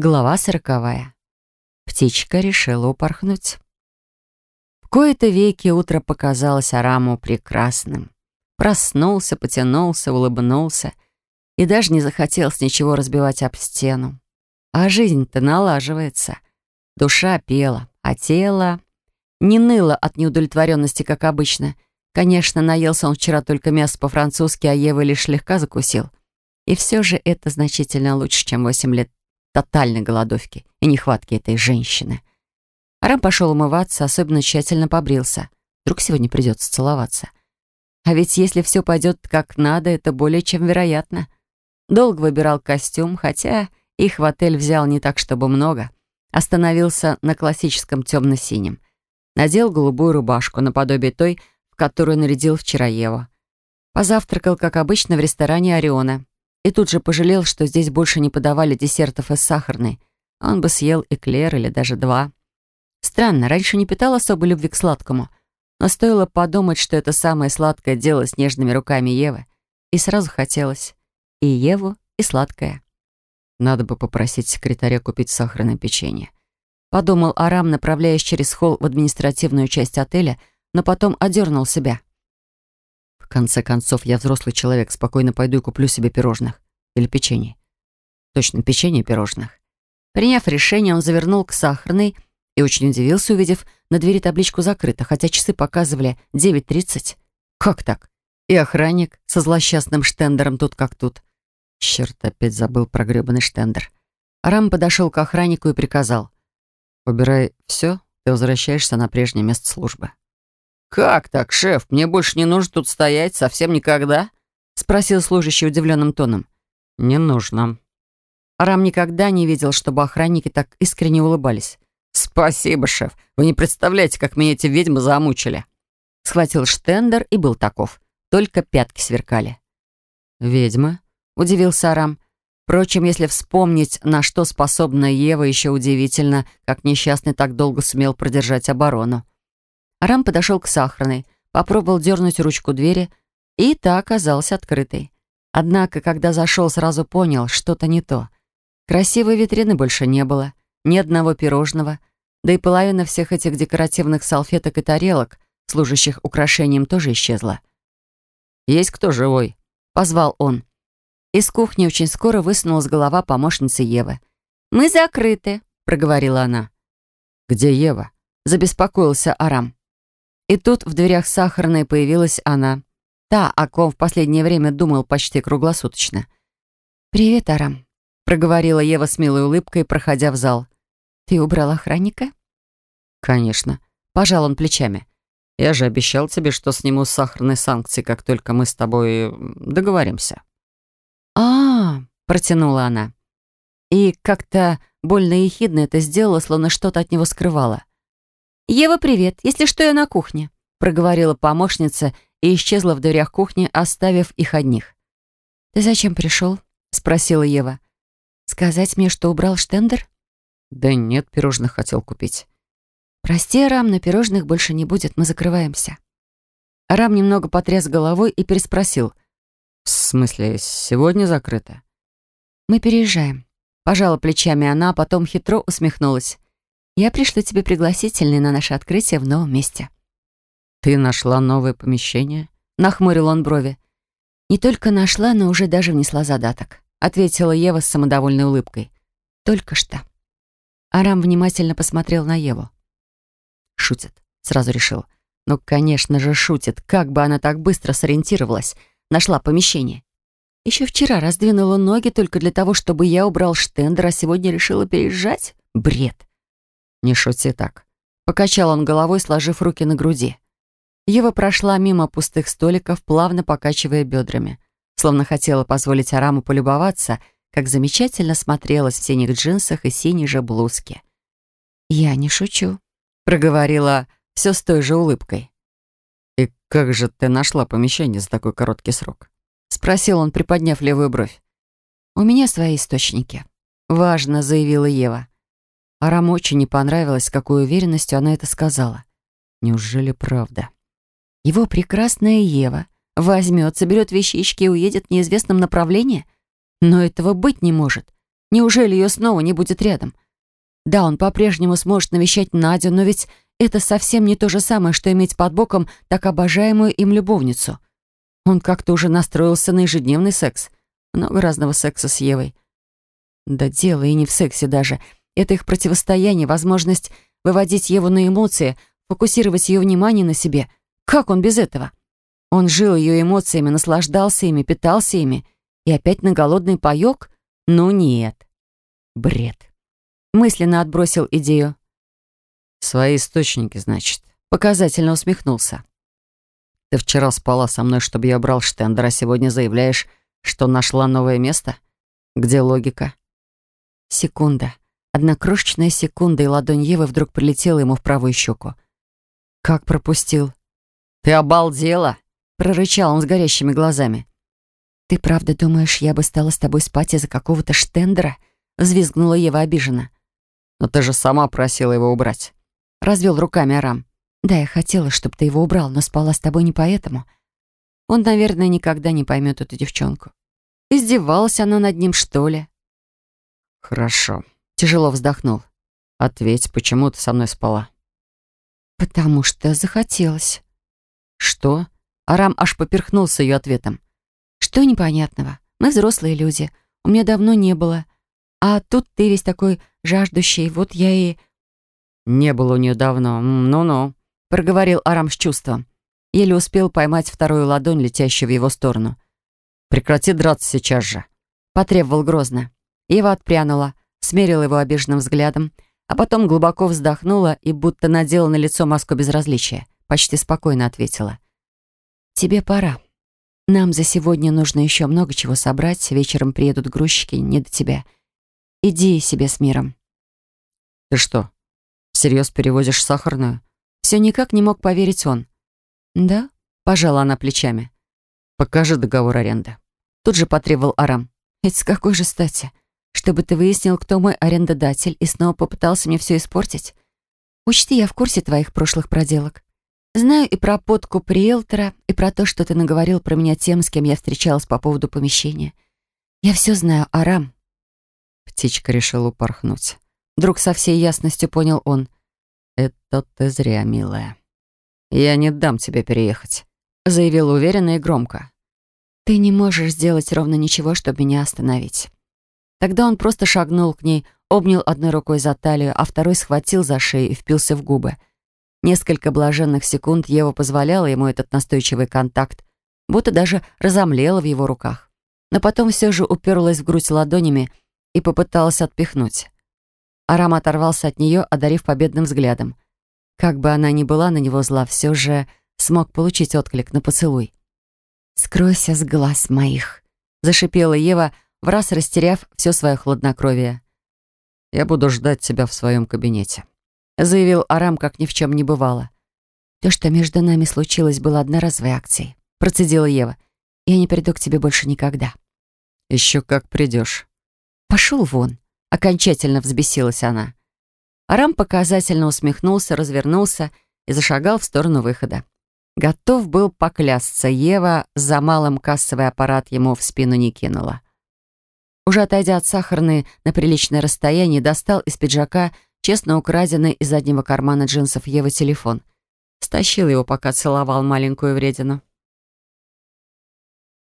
Глава сороковая. Птичка решила упорхнуть. В кои-то веки утро показалось Араму прекрасным. Проснулся, потянулся, улыбнулся и даже не захотелось ничего разбивать об стену. А жизнь-то налаживается. Душа пела, а тело не ныло от неудовлетворенности, как обычно. Конечно, наелся он вчера только мясо по-французски, а Ева лишь слегка закусил. И все же это значительно лучше, чем восемь лет тотальной голодовки и нехватки этой женщины. Арам пошел умываться, особенно тщательно побрился. Вдруг сегодня придется целоваться. А ведь если все пойдет как надо, это более чем вероятно. Долго выбирал костюм, хотя их в отель взял не так, чтобы много. Остановился на классическом темно-синем. Надел голубую рубашку, наподобие той, в которую нарядил вчера Еву. Позавтракал, как обычно, в ресторане «Ориона». И тут же пожалел, что здесь больше не подавали десертов из сахарной. Он бы съел эклер или даже два. Странно, раньше не питал особой любви к сладкому. Но стоило подумать, что это самое сладкое дело с нежными руками Евы. И сразу хотелось. И Еву, и сладкое. Надо бы попросить секретаря купить сахарное печенье. Подумал Арам, направляясь через холл в административную часть отеля, но потом одернул себя. В конце концов, я взрослый человек, спокойно пойду и куплю себе пирожных. Или печенье. Точно, печенье пирожных. Приняв решение, он завернул к сахарной и очень удивился, увидев на двери табличку «Закрыто», хотя часы показывали 9.30. Как так? И охранник со злосчастным штендером тут как тут. Черт, опять забыл про гребаный штендер. Рам подошел к охраннику и приказал. «Убирай все, ты возвращаешься на прежнее место службы». «Как так, шеф? Мне больше не нужно тут стоять, совсем никогда?» — спросил служащий удивленным тоном. «Не нужно». Арам никогда не видел, чтобы охранники так искренне улыбались. «Спасибо, шеф. Вы не представляете, как меня эти ведьмы замучили». Схватил штендер и был таков. Только пятки сверкали. «Ведьмы?» — удивился Арам. Впрочем, если вспомнить, на что способна Ева, еще удивительно, как несчастный так долго сумел продержать оборону. Арам подошел к сахарной, попробовал дернуть ручку двери, и та оказалась открытой. Однако, когда зашел, сразу понял, что-то не то. Красивой витрины больше не было, ни одного пирожного, да и половина всех этих декоративных салфеток и тарелок, служащих украшением, тоже исчезла. «Есть кто живой?» — позвал он. Из кухни очень скоро высунулась голова помощницы Евы. «Мы закрыты», — проговорила она. «Где Ева?» — забеспокоился Арам. И тут в дверях сахарной появилась она. Та, о ком в последнее время думал почти круглосуточно. «Привет, Арам», — проговорила Ева с милой улыбкой, проходя в зал. «Ты убрал охранника?» «Конечно», — пожал он плечами. «Я же обещал тебе, что сниму сахарные санкции, как только мы с тобой договоримся». «А-а-а», протянула она. И как-то больно и ехидно это сделала, словно что-то от него скрывала. «Ева, привет. Если что, я на кухне», — проговорила помощница и исчезла в дверях кухни, оставив их одних. «Ты зачем пришел?» — спросила Ева. «Сказать мне, что убрал штендер?» «Да нет, пирожных хотел купить». «Прости, Рам, но пирожных больше не будет, мы закрываемся». Рам немного потряс головой и переспросил. «В смысле, сегодня закрыто?» «Мы переезжаем». Пожала плечами она, а потом хитро усмехнулась. Я пришлю тебе пригласительный на наше открытие в новом месте». «Ты нашла новое помещение?» — нахмурил он брови. «Не только нашла, но уже даже внесла задаток», — ответила Ева с самодовольной улыбкой. «Только что». Арам внимательно посмотрел на Еву. «Шутит», — сразу решил. «Ну, конечно же, шутит. Как бы она так быстро сориентировалась? Нашла помещение. Еще вчера раздвинула ноги только для того, чтобы я убрал штендер, а сегодня решила переезжать? Бред. «Не шути так». Покачал он головой, сложив руки на груди. Ева прошла мимо пустых столиков, плавно покачивая бедрами. Словно хотела позволить Араму полюбоваться, как замечательно смотрелась в синих джинсах и синей же блузке. «Я не шучу», — проговорила все с той же улыбкой. «И как же ты нашла помещение за такой короткий срок?» — спросил он, приподняв левую бровь. «У меня свои источники», — важно заявила Ева. Арам очень не понравилось, какой уверенностью она это сказала. Неужели правда? Его прекрасная Ева возьмет, соберет вещички и уедет в неизвестном направлении? Но этого быть не может. Неужели ее снова не будет рядом? Да, он по-прежнему сможет навещать Надю, но ведь это совсем не то же самое, что иметь под боком так обожаемую им любовницу. Он как-то уже настроился на ежедневный секс. Много разного секса с Евой. Да дело и не в сексе даже. Это их противостояние, возможность выводить Еву на эмоции, фокусировать ее внимание на себе. Как он без этого? Он жил ее эмоциями, наслаждался ими, питался ими. И опять на голодный паёк? Ну нет. Бред. Мысленно отбросил идею. «Свои источники, значит». Показательно усмехнулся. «Ты вчера спала со мной, чтобы я брал штендер, а сегодня заявляешь, что нашла новое место? Где логика?» Секунда. Одна крошечная секунда, и ладонь Евы вдруг прилетела ему в правую щеку. «Как пропустил?» «Ты обалдела?» — прорычал он с горящими глазами. «Ты правда думаешь, я бы стала с тобой спать из-за какого-то штендера?» — взвизгнула Ева обиженно. «Но ты же сама просила его убрать». Развел руками Арам. «Да, я хотела, чтобы ты его убрал, но спала с тобой не поэтому. Он, наверное, никогда не поймет эту девчонку. Издевалась она над ним, что ли?» «Хорошо», — тяжело вздохнул. «Ответь, почему ты со мной спала?» «Потому что захотелось». «Что?» Арам аж поперхнулся ее ответом. «Что непонятного? Мы взрослые люди. У меня давно не было. А тут ты весь такой жаждущий. Вот я и...» «Не было у нее давно. Ну-ну», — проговорил Арам с чувством. Еле успел поймать вторую ладонь, летящую в его сторону. «Прекрати драться сейчас же», — потребовал грозно. Ева отпрянула, смерила его обиженным взглядом, а потом глубоко вздохнула и будто надела на лицо маску безразличия. Почти спокойно ответила. «Тебе пора. Нам за сегодня нужно еще много чего собрать. Вечером приедут грузчики, не до тебя. Иди себе с миром». «Ты что, всерьез перевозишь сахарную?» Все никак не мог поверить он. «Да?» — пожала она плечами. «Покажи договор аренды». Тут же потребовал Арам. «Ведь с какой же стати? Чтобы ты выяснил, кто мой арендодатель, и снова попытался мне все испортить? Учти, я в курсе твоих прошлых проделок. Знаю и про подкуп риэлтора, и про то, что ты наговорил про меня тем, с кем я встречалась по поводу помещения. Я все знаю, Арам». Птичка решила упорхнуть. Вдруг со всей ясностью понял он. «Это ты зря, милая. Я не дам тебе переехать», — заявил уверенно и громко. «Ты не можешь сделать ровно ничего, чтобы меня остановить». Тогда он просто шагнул к ней, обнял одной рукой за талию, а второй схватил за шею и впился в губы. Несколько блаженных секунд Ева позволяла ему этот настойчивый контакт, будто даже разомлела в его руках. Но потом все же уперлась в грудь ладонями и попыталась отпихнуть. Арам оторвался от нее, одарив победным взглядом. Как бы она ни была на него зла, все же смог получить отклик на поцелуй. «Скройся с глаз моих», — зашипела Ева, в раз растеряв все свое хладнокровие. «Я буду ждать тебя в своем кабинете», — заявил Арам, как ни в чем не бывало. «То, что между нами случилось, было одноразовой акцией», — процедила Ева. «Я не приду к тебе больше никогда». «Еще как придешь». «Пошел вон», — окончательно взбесилась она. Арам показательно усмехнулся, развернулся и зашагал в сторону выхода. Готов был поклясться, Ева за малым кассовый аппарат ему в спину не кинула. Уже отойдя от сахарной на приличное расстояние, достал из пиджака честно украденный из заднего кармана джинсов Евы телефон. Стащил его, пока целовал маленькую вредину.